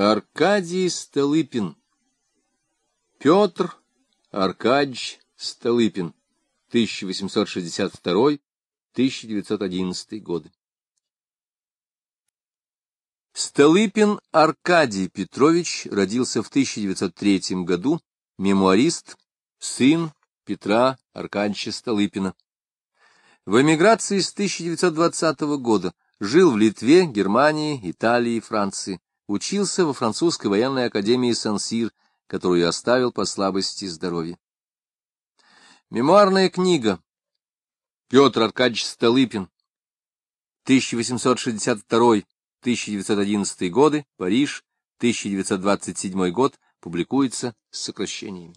Аркадий Столыпин Петр Аркадьевич Столыпин 1862-1911 годы Столыпин Аркадий Петрович родился в 1903 году, мемуарист, сын Петра Аркадьевича Столыпина. В эмиграции с 1920 года жил в Литве, Германии, Италии и Франции. Учился во французской военной академии Сан-Сир, которую оставил по слабости здоровья. Мемуарная книга Петр Аркадьевич Столыпин 1862-1911 годы, Париж, 1927 год, публикуется с сокращениями.